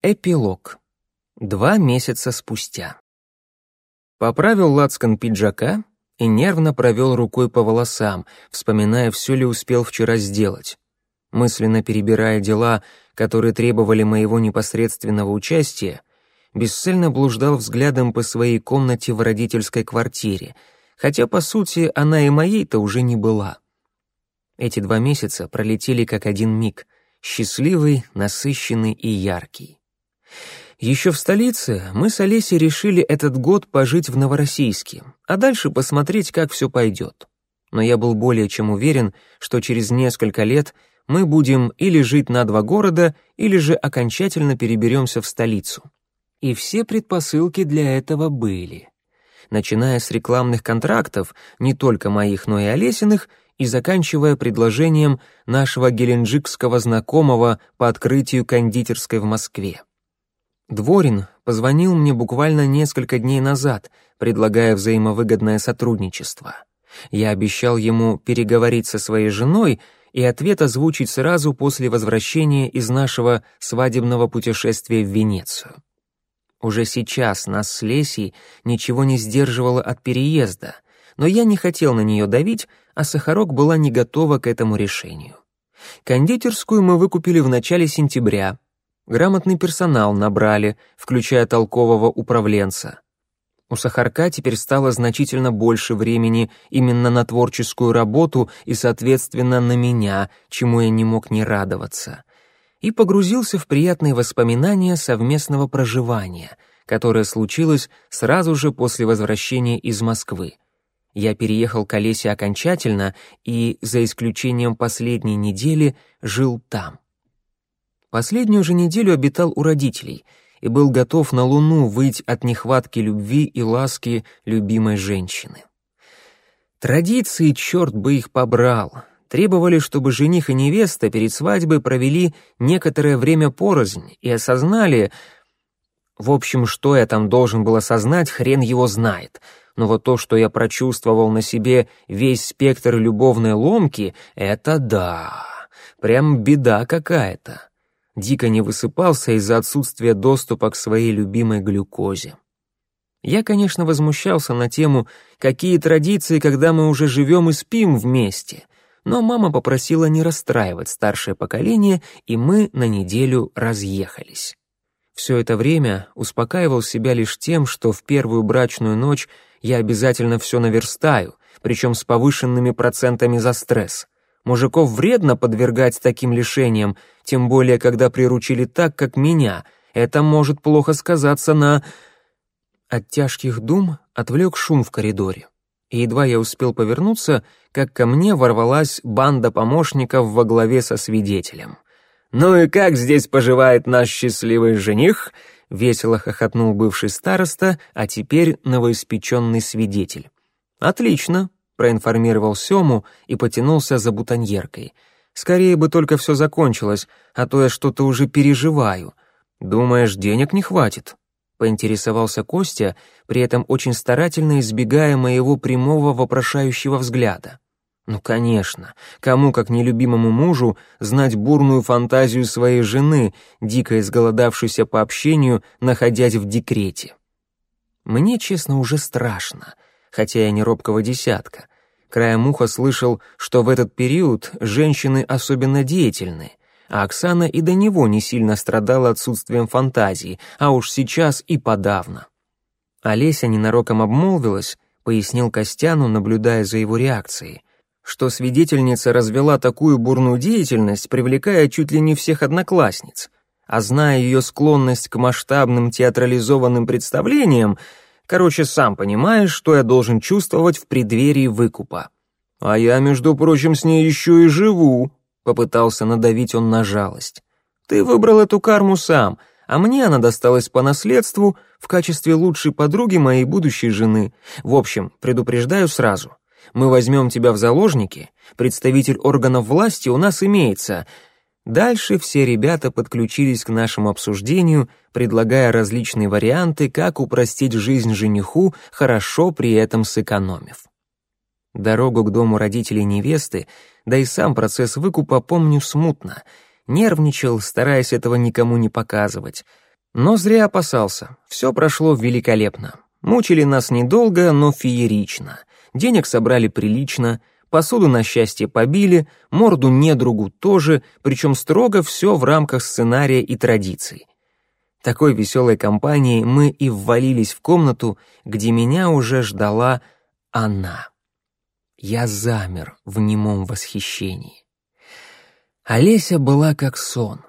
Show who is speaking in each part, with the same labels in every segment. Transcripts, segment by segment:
Speaker 1: Эпилог. Два месяца спустя. Поправил лацкан пиджака и нервно провел рукой по волосам, вспоминая, все ли успел вчера сделать. Мысленно перебирая дела, которые требовали моего непосредственного участия, бесцельно блуждал взглядом по своей комнате в родительской квартире, хотя, по сути, она и моей-то уже не была. Эти два месяца пролетели как один миг, счастливый, насыщенный и яркий. Еще в столице мы с Олесей решили этот год пожить в Новороссийске, а дальше посмотреть, как все пойдет. Но я был более чем уверен, что через несколько лет мы будем или жить на два города, или же окончательно переберемся в столицу. И все предпосылки для этого были. Начиная с рекламных контрактов, не только моих, но и Олесиных, и заканчивая предложением нашего геленджикского знакомого по открытию кондитерской в Москве. Дворин позвонил мне буквально несколько дней назад, предлагая взаимовыгодное сотрудничество. Я обещал ему переговорить со своей женой и ответ озвучить сразу после возвращения из нашего свадебного путешествия в Венецию. Уже сейчас нас с Лесей ничего не сдерживало от переезда, но я не хотел на нее давить, а Сахарок была не готова к этому решению. Кондитерскую мы выкупили в начале сентября, Грамотный персонал набрали, включая толкового управленца. У Сахарка теперь стало значительно больше времени именно на творческую работу и, соответственно, на меня, чему я не мог не радоваться. И погрузился в приятные воспоминания совместного проживания, которое случилось сразу же после возвращения из Москвы. Я переехал к Олесе окончательно и, за исключением последней недели, жил там. Последнюю же неделю обитал у родителей и был готов на Луну выйти от нехватки любви и ласки любимой женщины. Традиции, черт бы их побрал, требовали, чтобы жених и невеста перед свадьбой провели некоторое время порознь и осознали... В общем, что я там должен был осознать, хрен его знает. Но вот то, что я прочувствовал на себе весь спектр любовной ломки, это да, прям беда какая-то дико не высыпался из-за отсутствия доступа к своей любимой глюкозе. Я, конечно, возмущался на тему «какие традиции, когда мы уже живем и спим вместе», но мама попросила не расстраивать старшее поколение, и мы на неделю разъехались. Все это время успокаивал себя лишь тем, что в первую брачную ночь я обязательно все наверстаю, причем с повышенными процентами за стресс — Мужиков вредно подвергать таким лишениям, тем более, когда приручили так, как меня. Это может плохо сказаться на... От тяжких дум отвлек шум в коридоре. И едва я успел повернуться, как ко мне ворвалась банда помощников во главе со свидетелем. «Ну и как здесь поживает наш счастливый жених?» — весело хохотнул бывший староста, а теперь новоиспеченный свидетель. «Отлично», проинформировал Сему и потянулся за бутоньеркой. «Скорее бы только все закончилось, а то я что-то уже переживаю. Думаешь, денег не хватит?» Поинтересовался Костя, при этом очень старательно избегая моего прямого вопрошающего взгляда. Ну, конечно, кому, как нелюбимому мужу, знать бурную фантазию своей жены, дико изголодавшейся по общению, находясь в декрете. Мне, честно, уже страшно — хотя я не робкого десятка. Краем уха слышал, что в этот период женщины особенно деятельны, а Оксана и до него не сильно страдала отсутствием фантазии, а уж сейчас и подавно. Олеся ненароком обмолвилась, пояснил Костяну, наблюдая за его реакцией, что свидетельница развела такую бурную деятельность, привлекая чуть ли не всех одноклассниц, а зная ее склонность к масштабным театрализованным представлениям, Короче, сам понимаешь, что я должен чувствовать в преддверии выкупа. А я, между прочим, с ней еще и живу, попытался надавить он на жалость. Ты выбрал эту карму сам, а мне она досталась по наследству в качестве лучшей подруги моей будущей жены. В общем, предупреждаю сразу. Мы возьмем тебя в заложники, представитель органов власти у нас имеется, Дальше все ребята подключились к нашему обсуждению, предлагая различные варианты, как упростить жизнь жениху, хорошо при этом сэкономив. Дорогу к дому родителей невесты, да и сам процесс выкупа помню смутно. Нервничал, стараясь этого никому не показывать. Но зря опасался, все прошло великолепно. Мучили нас недолго, но феерично. Денег собрали прилично, посуду на счастье побили, морду недругу тоже, причем строго все в рамках сценария и традиций. Такой веселой компанией мы и ввалились в комнату, где меня уже ждала она. Я замер в немом восхищении. Олеся была как сон,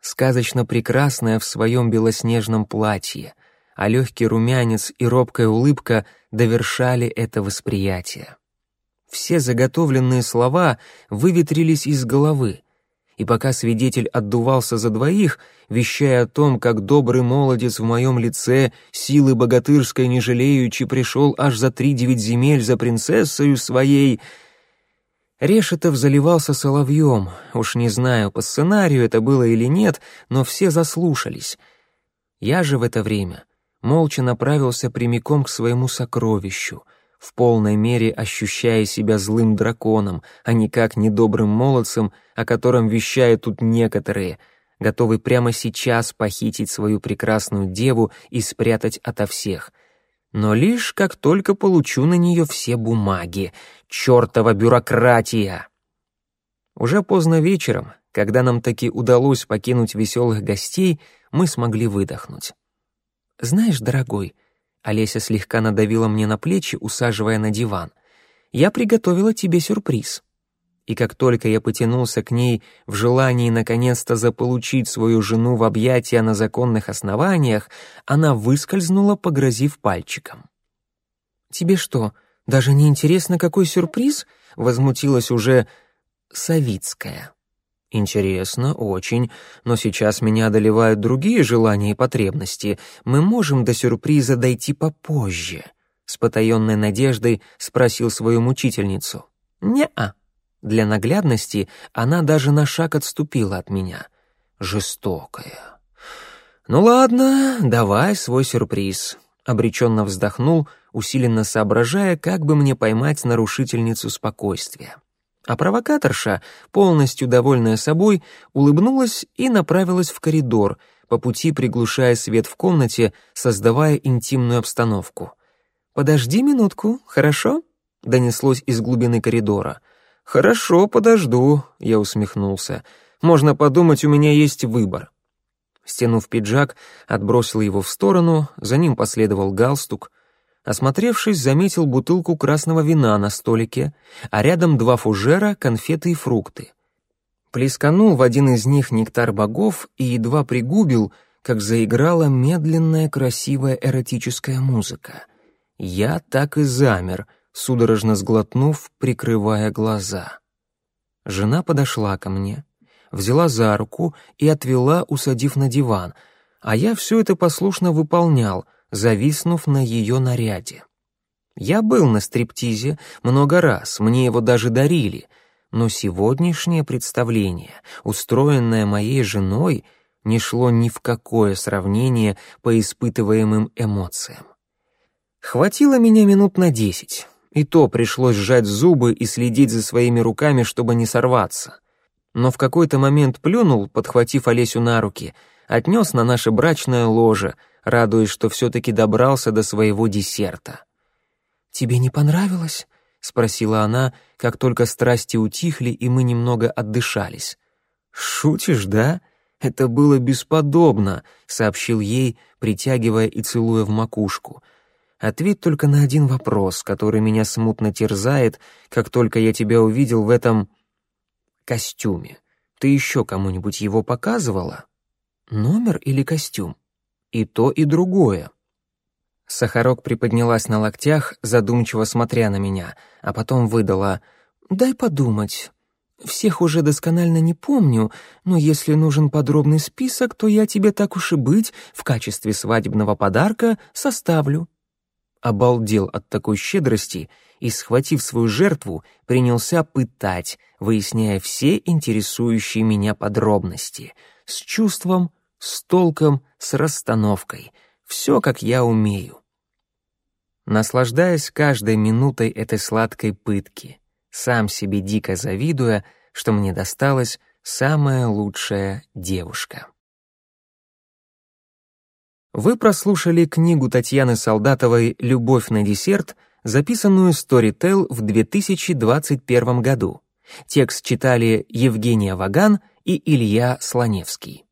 Speaker 1: сказочно прекрасная в своем белоснежном платье, а легкий румянец и робкая улыбка довершали это восприятие. Все заготовленные слова выветрились из головы, и пока свидетель отдувался за двоих, вещая о том, как добрый молодец в моем лице, силы богатырской не жалеючи, пришел аж за три девять земель за принцессою своей, Решетов заливался соловьем, уж не знаю, по сценарию это было или нет, но все заслушались. Я же в это время молча направился прямиком к своему сокровищу — в полной мере ощущая себя злым драконом, а никак недобрым молодцем, о котором вещают тут некоторые, готовый прямо сейчас похитить свою прекрасную деву и спрятать ото всех. Но лишь как только получу на нее все бумаги. Чёртова бюрократия! Уже поздно вечером, когда нам таки удалось покинуть веселых гостей, мы смогли выдохнуть. «Знаешь, дорогой», Олеся слегка надавила мне на плечи, усаживая на диван. «Я приготовила тебе сюрприз». И как только я потянулся к ней в желании наконец-то заполучить свою жену в объятия на законных основаниях, она выскользнула, погрозив пальчиком. «Тебе что, даже не интересно, какой сюрприз?» — возмутилась уже Савицкая. Интересно, очень, но сейчас меня одолевают другие желания и потребности. Мы можем до сюрприза дойти попозже. С потаенной надеждой спросил свою мучительницу. Не-а. Для наглядности она даже на шаг отступила от меня. Жестокая. Ну ладно, давай свой сюрприз. Обреченно вздохнул, усиленно соображая, как бы мне поймать нарушительницу спокойствия. А провокаторша, полностью довольная собой, улыбнулась и направилась в коридор, по пути приглушая свет в комнате, создавая интимную обстановку. «Подожди минутку, хорошо?» — донеслось из глубины коридора. «Хорошо, подожду», — я усмехнулся. «Можно подумать, у меня есть выбор». Стянув пиджак, отбросил его в сторону, за ним последовал галстук — Осмотревшись, заметил бутылку красного вина на столике, а рядом два фужера, конфеты и фрукты. Плесканул в один из них нектар богов и едва пригубил, как заиграла медленная красивая эротическая музыка. Я так и замер, судорожно сглотнув, прикрывая глаза. Жена подошла ко мне, взяла за руку и отвела, усадив на диван, а я все это послушно выполнял — зависнув на ее наряде. Я был на стриптизе много раз, мне его даже дарили, но сегодняшнее представление, устроенное моей женой, не шло ни в какое сравнение по испытываемым эмоциям. Хватило меня минут на десять, и то пришлось сжать зубы и следить за своими руками, чтобы не сорваться. Но в какой-то момент плюнул, подхватив Олесю на руки, отнес на наше брачное ложе — радуясь, что все-таки добрался до своего десерта. «Тебе не понравилось?» — спросила она, как только страсти утихли, и мы немного отдышались. «Шутишь, да? Это было бесподобно», — сообщил ей, притягивая и целуя в макушку. «Ответь только на один вопрос, который меня смутно терзает, как только я тебя увидел в этом... костюме. Ты еще кому-нибудь его показывала? Номер или костюм?» И то, и другое. Сахарок приподнялась на локтях, задумчиво смотря на меня, а потом выдала «Дай подумать. Всех уже досконально не помню, но если нужен подробный список, то я тебе так уж и быть в качестве свадебного подарка составлю». Обалдел от такой щедрости и, схватив свою жертву, принялся пытать, выясняя все интересующие меня подробности, с чувством, с толком, с расстановкой. Все, как я умею. Наслаждаясь каждой минутой этой сладкой пытки, сам себе дико завидуя, что мне досталась самая лучшая девушка. Вы прослушали книгу Татьяны Солдатовой «Любовь на десерт», записанную Storytel в 2021 году. Текст читали Евгения Ваган и Илья Слоневский.